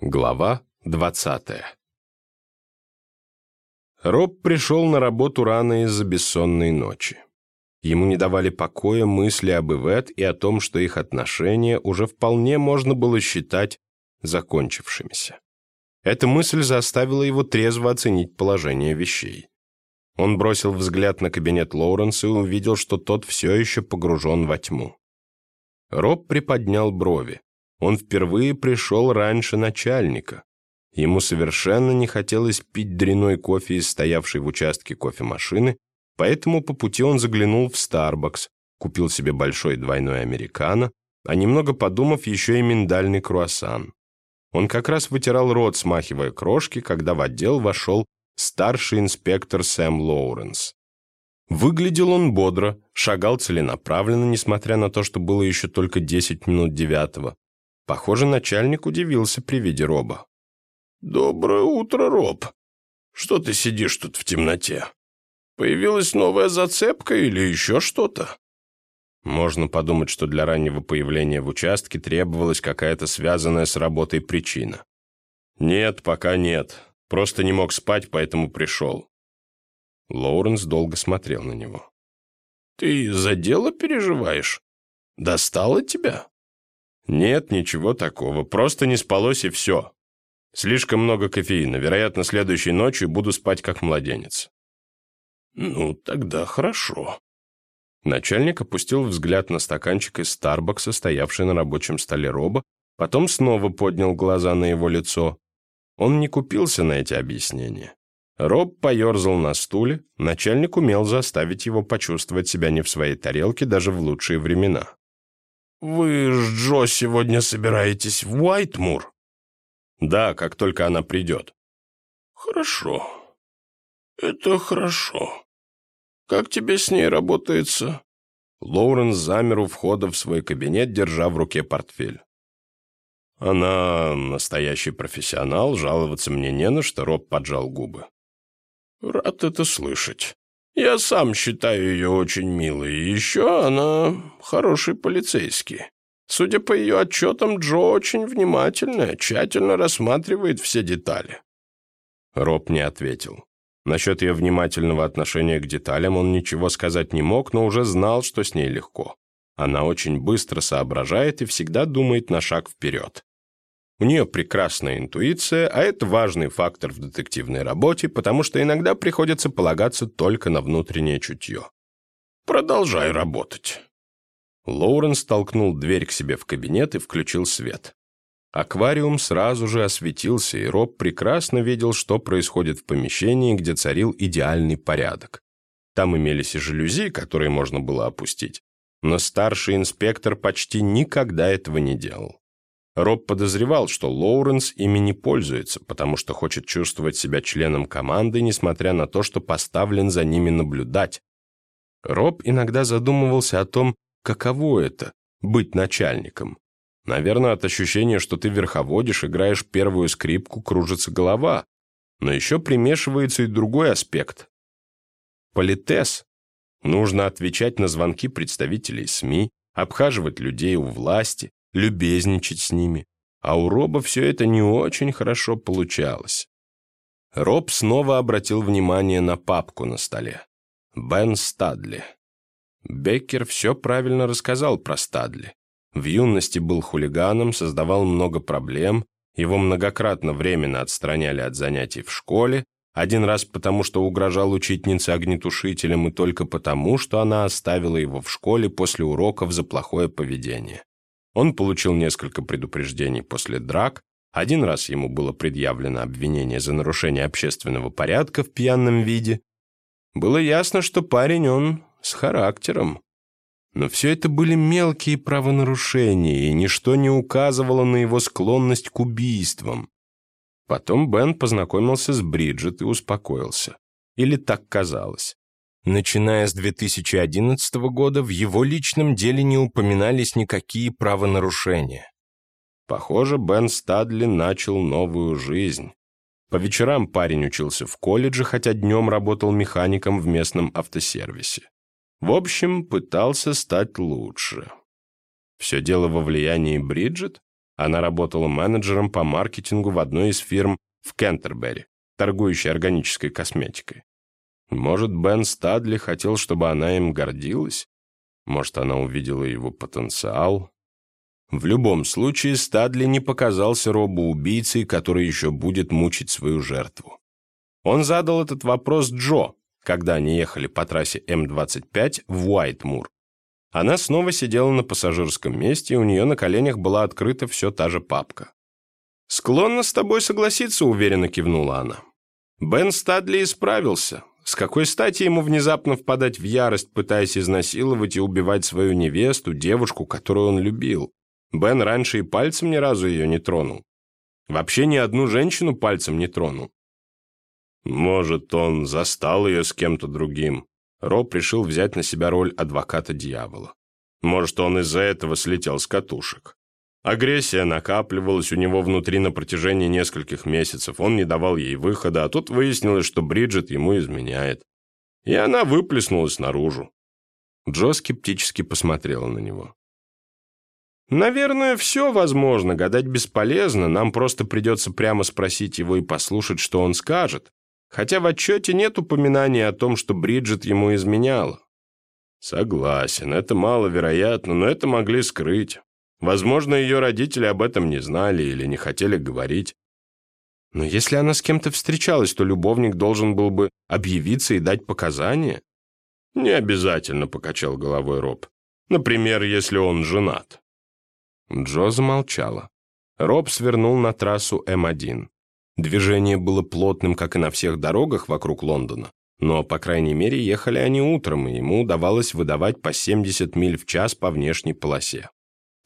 Глава 20 Роб пришел на работу рано из-за бессонной ночи. Ему не давали покоя мысли об Ивет и о том, что их отношения уже вполне можно было считать закончившимися. Эта мысль заставила его трезво оценить положение вещей. Он бросил взгляд на кабинет Лоуренса и увидел, что тот все еще погружен во тьму. Роб приподнял брови. Он впервые пришел раньше начальника. Ему совершенно не хотелось пить дряной кофе из стоявшей в участке кофемашины, поэтому по пути он заглянул в Starbucks, купил себе большой двойной американо, а немного подумав, еще и миндальный круассан. Он как раз вытирал рот, смахивая крошки, когда в отдел вошел старший инспектор Сэм Лоуренс. Выглядел он бодро, шагал целенаправленно, несмотря на то, что было еще только 10 минут девятого. Похоже, начальник удивился при виде Роба. «Доброе утро, Роб. Что ты сидишь тут в темноте? Появилась новая зацепка или еще что-то?» Можно подумать, что для раннего появления в участке требовалась какая-то связанная с работой причина. «Нет, пока нет. Просто не мог спать, поэтому пришел». Лоуренс долго смотрел на него. «Ты за дело переживаешь? Достало тебя?» «Нет, ничего такого. Просто не спалось и все. Слишком много кофеина. Вероятно, следующей ночью буду спать как младенец». «Ну, тогда хорошо». Начальник опустил взгляд на стаканчик из Старбакса, стоявший на рабочем столе Роба, потом снова поднял глаза на его лицо. Он не купился на эти объяснения. Роб поерзал на стуле, начальник умел заставить его почувствовать себя не в своей тарелке даже в лучшие времена. «Вы с Джо сегодня собираетесь в Уайтмур?» «Да, как только она придет». «Хорошо. Это хорошо. Как тебе с ней работается?» Лоуренс замер у входа в свой кабинет, держа в руке портфель. «Она настоящий профессионал, жаловаться мне не на что», — Роб поджал губы. «Рад это слышать. Я сам считаю ее очень милой, и еще она хороший полицейский. Судя по ее отчетам, Джо очень внимательная, тщательно рассматривает все детали». Роб не ответил. Насчет ее внимательного отношения к деталям он ничего сказать не мог, но уже знал, что с ней легко. Она очень быстро соображает и всегда думает на шаг вперед. У нее прекрасная интуиция, а это важный фактор в детективной работе, потому что иногда приходится полагаться только на внутреннее чутье. «Продолжай работать». Лоуренс толкнул дверь к себе в кабинет и включил свет. Аквариум сразу же осветился, и Роб прекрасно видел, что происходит в помещении, где царил идеальный порядок. Там имелись и жалюзи, которые можно было опустить, но старший инспектор почти никогда этого не делал. Роб подозревал, что Лоуренс ими не пользуется, потому что хочет чувствовать себя членом команды, несмотря на то, что поставлен за ними наблюдать. Роб иногда задумывался о том, каково это — быть начальником. Наверное, от ощущения, что ты верховодишь, играешь первую скрипку, кружится голова. Но еще примешивается и другой аспект. Политес. Нужно отвечать на звонки представителей СМИ, обхаживать людей у власти, любезничать с ними. А у Роба все это не очень хорошо получалось. Роб снова обратил внимание на папку на столе. Бен Стадли. Беккер все правильно рассказал про Стадли. В юности был хулиганом, создавал много проблем, его многократно временно отстраняли от занятий в школе, один раз потому, что угрожал учительнице огнетушителем, и только потому, что она оставила его в школе после уроков за плохое поведение. Он получил несколько предупреждений после драк, один раз ему было предъявлено обвинение за нарушение общественного порядка в пьяном виде. Было ясно, что парень он с характером. Но все это были мелкие правонарушения, и ничто не указывало на его склонность к убийствам. Потом Бен познакомился с Бриджит и успокоился. Или так казалось. Начиная с 2011 года в его личном деле не упоминались никакие правонарушения. Похоже, Бен Стадли начал новую жизнь. По вечерам парень учился в колледже, хотя днем работал механиком в местном автосервисе. В общем, пытался стать лучше. Все дело во влиянии Бриджит? Она работала менеджером по маркетингу в одной из фирм в Кентербери, торгующей органической косметикой. Может, Бен Стадли хотел, чтобы она им гордилась? Может, она увидела его потенциал? В любом случае, Стадли не показался Робу убийцей, который еще будет мучить свою жертву. Он задал этот вопрос Джо, когда они ехали по трассе М-25 в Уайтмур. Она снова сидела на пассажирском месте, и у нее на коленях была открыта все та же папка. «Склонна с тобой согласиться», — уверенно кивнула она. Бен Стадли исправился. С какой стати ему внезапно впадать в ярость, пытаясь изнасиловать и убивать свою невесту, девушку, которую он любил? Бен раньше и пальцем ни разу ее не тронул. Вообще ни одну женщину пальцем не тронул. Может, он застал ее с кем-то другим. Роб решил взять на себя роль адвоката дьявола. Может, он из-за этого слетел с катушек. Агрессия накапливалась у него внутри на протяжении нескольких месяцев. Он не давал ей выхода, а тут выяснилось, что Бриджит ему изменяет. И она выплеснулась наружу. Джо скептически посмотрела на него. «Наверное, все возможно, гадать бесполезно, нам просто придется прямо спросить его и послушать, что он скажет хотя в отчете нет упоминания о том, что Бриджит ему изменяла. Согласен, это маловероятно, но это могли скрыть. Возможно, ее родители об этом не знали или не хотели говорить. Но если она с кем-то встречалась, то любовник должен был бы объявиться и дать показания. Не обязательно, покачал головой Роб. Например, если он женат. Джо замолчала. Роб свернул на трассу М1. Движение было плотным, как и на всех дорогах вокруг Лондона, но, по крайней мере, ехали они утром, и ему удавалось выдавать по 70 миль в час по внешней полосе.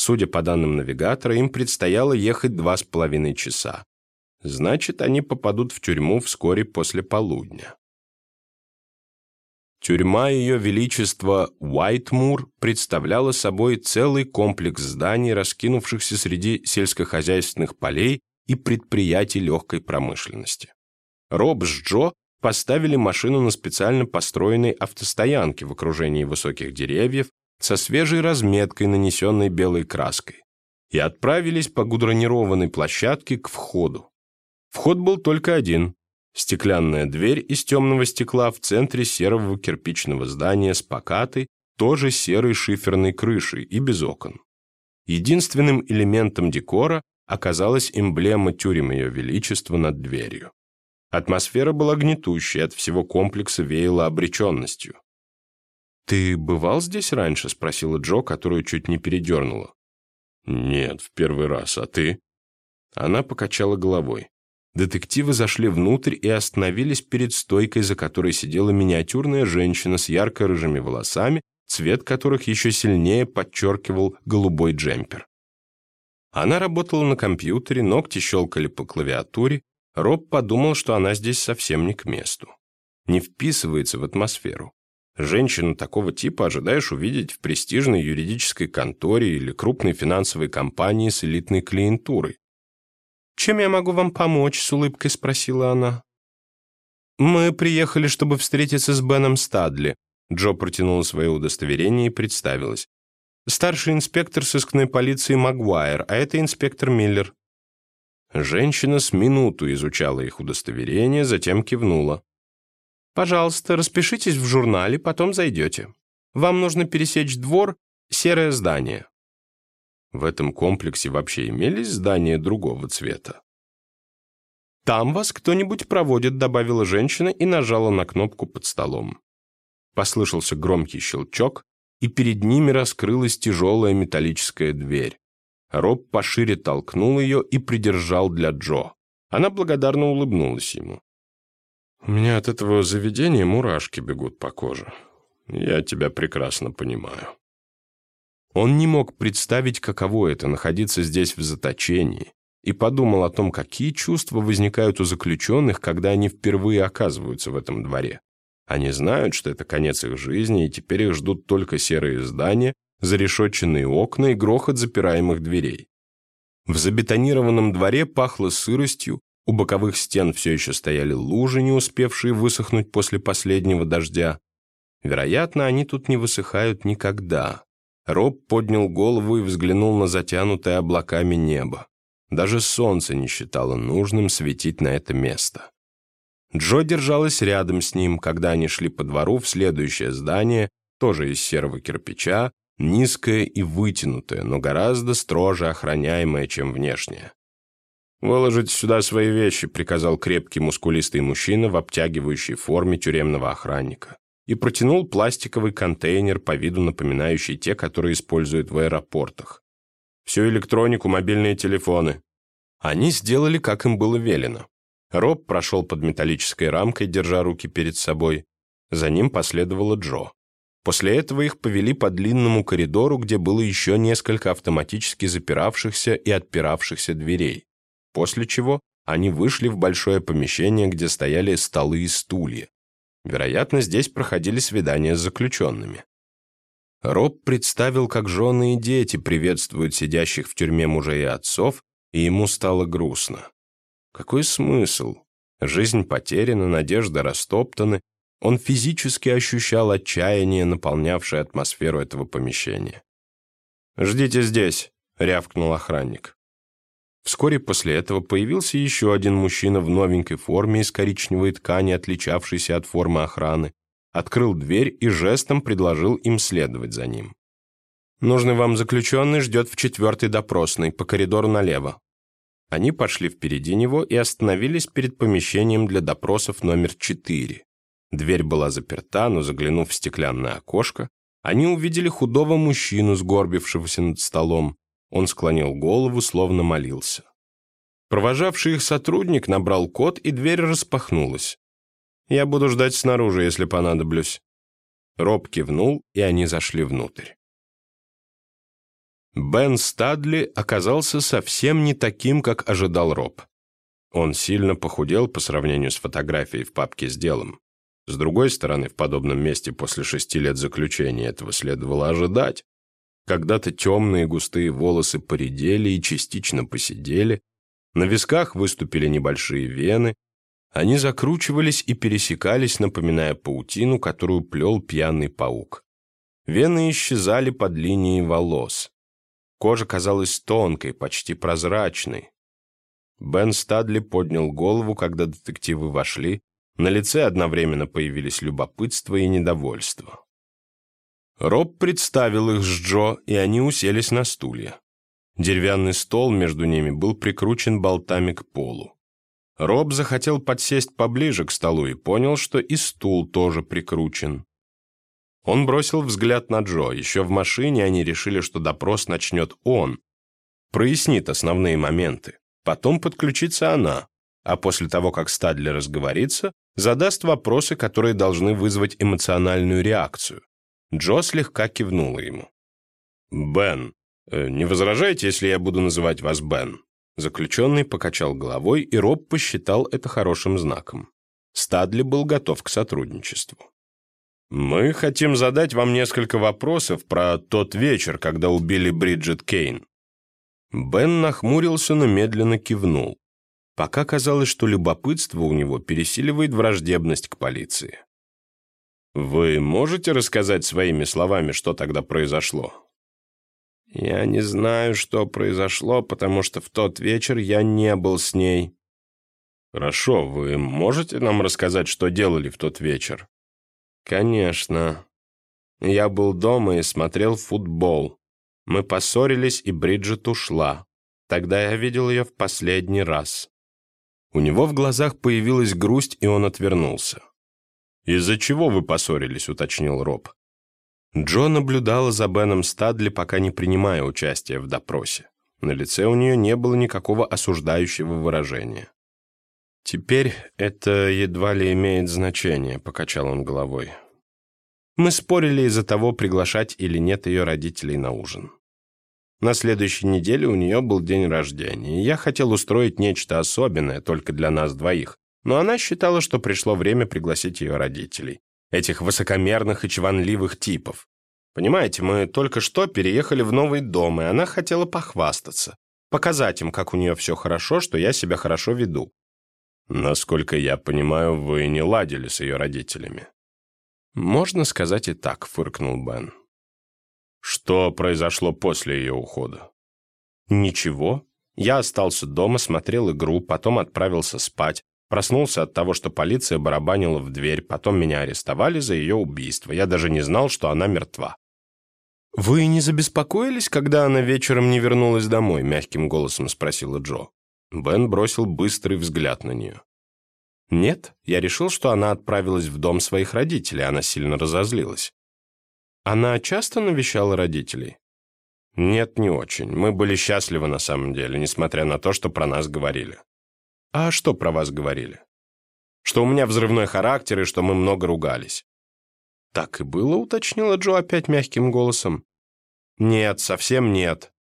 Судя по данным навигатора, им предстояло ехать два с половиной часа. Значит, они попадут в тюрьму вскоре после полудня. Тюрьма Ее Величества Уайтмур представляла собой целый комплекс зданий, раскинувшихся среди сельскохозяйственных полей и предприятий легкой промышленности. Роб с Джо поставили машину на специально построенной автостоянке в окружении высоких деревьев со свежей разметкой, нанесенной белой краской, и отправились по гудронированной площадке к входу. Вход был только один – стеклянная дверь из темного стекла в центре серого кирпичного здания с покатой, тоже серой шиферной крышей и без окон. Единственным элементом декора оказалась эмблема тюрем Ее Величества над дверью. Атмосфера была гнетущей, от всего комплекса веяла обреченностью. «Ты бывал здесь раньше?» — спросила Джо, которую чуть не передернула. «Нет, в первый раз. А ты?» Она покачала головой. Детективы зашли внутрь и остановились перед стойкой, за которой сидела миниатюрная женщина с ярко-рыжими волосами, цвет которых еще сильнее подчеркивал голубой джемпер. Она работала на компьютере, ногти щелкали по клавиатуре. Роб подумал, что она здесь совсем не к месту. Не вписывается в атмосферу. Женщину такого типа ожидаешь увидеть в престижной юридической конторе или крупной финансовой компании с элитной клиентурой. «Чем я могу вам помочь?» — с улыбкой спросила она. «Мы приехали, чтобы встретиться с Беном Стадли». Джо протянула свое удостоверение и представилась старший инспектор сыскной полиции Магуайр, а это инспектор Миллер». Женщина с минуту изучала их удостоверение, затем кивнула. «Пожалуйста, распишитесь в журнале, потом зайдете. Вам нужно пересечь двор, серое здание». В этом комплексе вообще имелись здания другого цвета. «Там вас кто-нибудь проводит», — добавила женщина и нажала на кнопку под столом. Послышался громкий щелчок, и перед ними раскрылась тяжелая металлическая дверь. Роб пошире толкнул ее и придержал для Джо. Она благодарно улыбнулась ему. «У меня от этого заведения мурашки бегут по коже. Я тебя прекрасно понимаю». Он не мог представить, каково это — находиться здесь в заточении, и подумал о том, какие чувства возникают у заключенных, когда они впервые оказываются в этом дворе. Они знают, что это конец их жизни, и теперь их ждут только серые здания, зарешетченные окна и грохот запираемых дверей. В забетонированном дворе пахло сыростью, у боковых стен все еще стояли лужи, не успевшие высохнуть после последнего дождя. Вероятно, они тут не высыхают никогда. Роб поднял голову и взглянул на затянутое облаками небо. Даже солнце не считало нужным светить на это место. Джо держалась рядом с ним, когда они шли по двору в следующее здание, тоже из серого кирпича, низкое и вытянутое, но гораздо строже охраняемое, чем внешнее. «Выложите сюда свои вещи», — приказал крепкий мускулистый мужчина в обтягивающей форме тюремного охранника и протянул пластиковый контейнер, по виду напоминающий те, которые используют в аэропортах. «Всю электронику, мобильные телефоны». Они сделали, как им было велено. Роб прошел под металлической рамкой, держа руки перед собой. За ним последовала Джо. После этого их повели по длинному коридору, где было еще несколько автоматически запиравшихся и отпиравшихся дверей после чего они вышли в большое помещение, где стояли столы и стулья. Вероятно, здесь проходили свидания с заключенными. Роб представил, как жены и дети приветствуют сидящих в тюрьме мужей и отцов, и ему стало грустно. Какой смысл? Жизнь потеряна, надежды растоптаны. Он физически ощущал отчаяние, наполнявшее атмосферу этого помещения. «Ждите здесь», — рявкнул охранник. Вскоре после этого появился еще один мужчина в новенькой форме из коричневой ткани, отличавшейся от формы охраны, открыл дверь и жестом предложил им следовать за ним. «Нужный вам заключенный ждет в четвертой допросной, по коридору налево». Они пошли впереди него и остановились перед помещением для допросов номер четыре. Дверь была заперта, но заглянув в стеклянное окошко, они увидели худого мужчину, сгорбившегося над столом, он склонил голову, словно молился. Провожавший их сотрудник набрал код, и дверь распахнулась. «Я буду ждать снаружи, если понадоблюсь». Роб кивнул, и они зашли внутрь. Бен Стадли оказался совсем не таким, как ожидал Роб. Он сильно похудел по сравнению с фотографией в папке с делом. С другой стороны, в подобном месте после шести лет заключения этого следовало ожидать. Когда-то темные густые волосы поредели и частично посидели, на висках выступили небольшие вены, они закручивались и пересекались, напоминая паутину, которую плел пьяный паук. Вены исчезали под линией волос. Кожа казалась тонкой, почти прозрачной. Бен Стадли поднял голову, когда детективы вошли. На лице одновременно появились любопытство и недовольство. Роб представил их с Джо, и они уселись на стулья. Деревянный стол между ними был прикручен болтами к полу. Роб захотел подсесть поближе к столу и понял, что и стул тоже прикручен. Он бросил взгляд на Джо. Еще в машине они решили, что допрос начнет он. Прояснит основные моменты. Потом подключится она. А после того, как Стадли разговорится, задаст вопросы, которые должны вызвать эмоциональную реакцию. Джо слегка кивнула ему. «Бен, э, не возражаете, если я буду называть вас Бен?» Заключенный покачал головой, и Роб посчитал это хорошим знаком. Стадли был готов к сотрудничеству. «Мы хотим задать вам несколько вопросов про тот вечер, когда убили Бриджит Кейн». Бен нахмурился, но медленно кивнул. Пока казалось, что любопытство у него пересиливает враждебность к полиции. Вы можете рассказать своими словами, что тогда произошло? Я не знаю, что произошло, потому что в тот вечер я не был с ней. Хорошо, вы можете нам рассказать, что делали в тот вечер? Конечно. Я был дома и смотрел футбол. Мы поссорились, и Бриджит ушла. Тогда я видел ее в последний раз. У него в глазах появилась грусть, и он отвернулся. «Из-за чего вы поссорились?» — уточнил Роб. Джо наблюдала за Беном Стадли, пока не принимая участия в допросе. На лице у нее не было никакого осуждающего выражения. «Теперь это едва ли имеет значение», — покачал он головой. «Мы спорили из-за того, приглашать или нет ее родителей на ужин. На следующей неделе у нее был день рождения, и я хотел устроить нечто особенное только для нас двоих, но она считала, что пришло время пригласить ее родителей. Этих высокомерных и чванливых типов. Понимаете, мы только что переехали в новый дом, и она хотела похвастаться. Показать им, как у нее все хорошо, что я себя хорошо веду. Насколько я понимаю, вы не ладили с ее родителями. «Можно сказать и так», — фыркнул Бен. Что произошло после ее ухода? Ничего. Я остался дома, смотрел игру, потом отправился спать. Проснулся от того, что полиция барабанила в дверь, потом меня арестовали за ее убийство. Я даже не знал, что она мертва. «Вы не забеспокоились, когда она вечером не вернулась домой?» — мягким голосом спросила Джо. Бен бросил быстрый взгляд на нее. «Нет, я решил, что она отправилась в дом своих родителей, она сильно разозлилась». «Она часто навещала родителей?» «Нет, не очень. Мы были счастливы на самом деле, несмотря на то, что про нас говорили». «А что про вас говорили?» «Что у меня взрывной характер и что мы много ругались». «Так и было», — уточнила Джо опять мягким голосом. «Нет, совсем нет.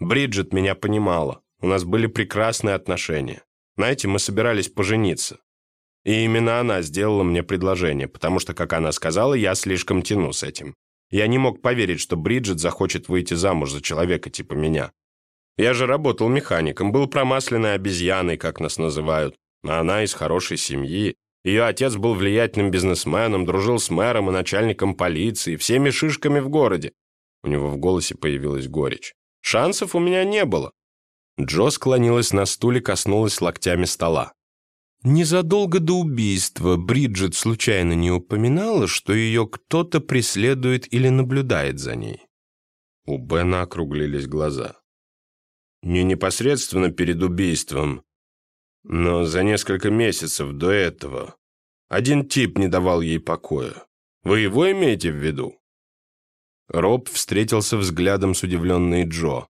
Бриджит меня понимала. У нас были прекрасные отношения. Знаете, мы собирались пожениться. И именно она сделала мне предложение, потому что, как она сказала, я слишком тяну с этим. Я не мог поверить, что Бриджит захочет выйти замуж за человека типа меня. Я же работал механиком, был промасленной обезьяной, как нас называют. А она из хорошей семьи. Ее отец был влиятельным бизнесменом, дружил с мэром и начальником полиции, всеми шишками в городе. У него в голосе появилась горечь. Шансов у меня не было. Джо склонилась на стуле, коснулась локтями стола. Незадолго до убийства Бриджит случайно не упоминала, что ее кто-то преследует или наблюдает за ней. У Бена округлились глаза. Не непосредственно перед убийством, но за несколько месяцев до этого один тип не давал ей покоя. Вы его имеете в виду? Роб встретился взглядом с удивленной Джо.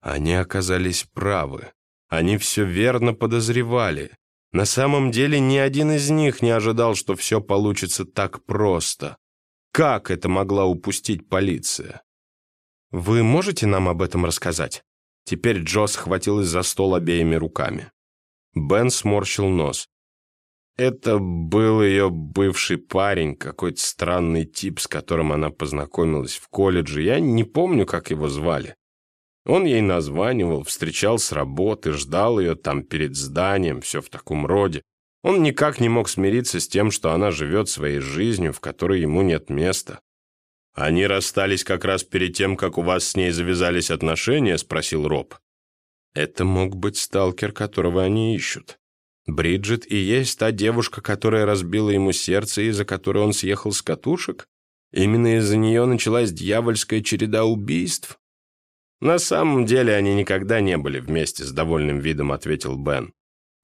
Они оказались правы. Они все верно подозревали. На самом деле ни один из них не ожидал, что все получится так просто. Как это могла упустить полиция? «Вы можете нам об этом рассказать?» Теперь Джо схватилась за стол обеими руками. Бен сморщил нос. Это был ее бывший парень, какой-то странный тип, с которым она познакомилась в колледже. Я не помню, как его звали. Он ей названивал, встречал с работы, ждал ее там перед зданием, все в таком роде. Он никак не мог смириться с тем, что она живет своей жизнью, в которой ему нет места. «Они расстались как раз перед тем, как у вас с ней завязались отношения?» — спросил Роб. Это мог быть сталкер, которого они ищут. Бриджит и есть та девушка, которая разбила ему сердце из-за которой он съехал с катушек? Именно из-за нее началась дьявольская череда убийств? На самом деле они никогда не были вместе с довольным видом, ответил Бен.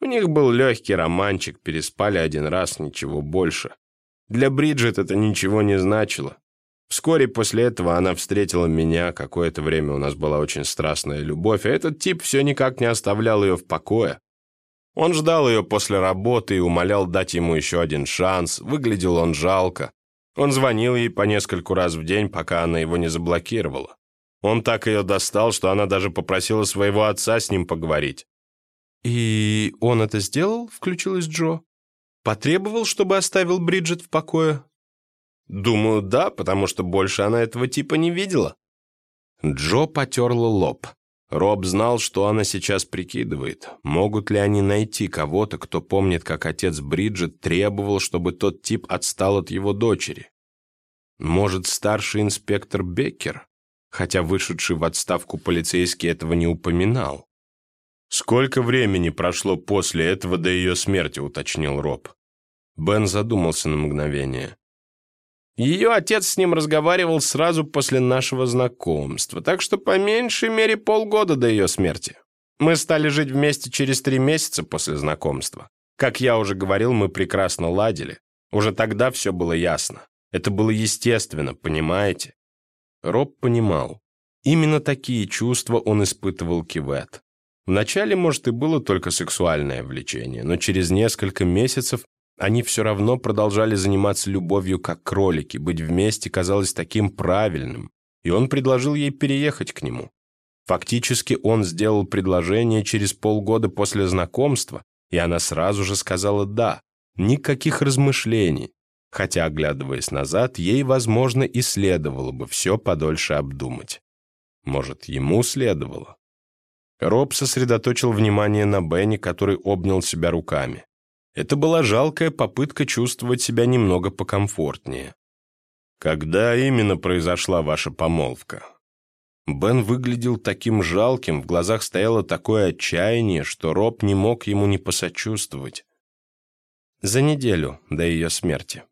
У них был легкий романчик, переспали один раз, ничего больше. Для Бриджит это ничего не значило. Вскоре после этого она встретила меня, какое-то время у нас была очень страстная любовь, а этот тип все никак не оставлял ее в покое. Он ждал ее после работы и умолял дать ему еще один шанс, выглядел он жалко. Он звонил ей по нескольку раз в день, пока она его не заблокировала. Он так ее достал, что она даже попросила своего отца с ним поговорить. «И он это сделал?» — включилась Джо. «Потребовал, чтобы оставил Бриджит в покое?» «Думаю, да, потому что больше она этого типа не видела». Джо потерла лоб. Роб знал, что она сейчас прикидывает. Могут ли они найти кого-то, кто помнит, как отец Бриджит требовал, чтобы тот тип отстал от его дочери? Может, старший инспектор Беккер? Хотя вышедший в отставку полицейский этого не упоминал. «Сколько времени прошло после этого до ее смерти?» — уточнил Роб. Бен задумался на мгновение. Ее отец с ним разговаривал сразу после нашего знакомства, так что по меньшей мере полгода до ее смерти. Мы стали жить вместе через три месяца после знакомства. Как я уже говорил, мы прекрасно ладили. Уже тогда все было ясно. Это было естественно, понимаете? Роб понимал. Именно такие чувства он испытывал Кивет. Вначале, может, и было только сексуальное влечение, но через несколько месяцев они все равно продолжали заниматься любовью как кролики, быть вместе казалось таким правильным, и он предложил ей переехать к нему. Фактически он сделал предложение через полгода после знакомства, и она сразу же сказала «да». Никаких размышлений, хотя, оглядываясь назад, ей, возможно, и следовало бы все подольше обдумать. Может, ему следовало? Роб сосредоточил внимание на Бенни, который обнял себя руками. Это была жалкая попытка чувствовать себя немного покомфортнее. «Когда именно произошла ваша помолвка?» Бен выглядел таким жалким, в глазах стояло такое отчаяние, что Роб не мог ему не посочувствовать. За неделю до ее смерти.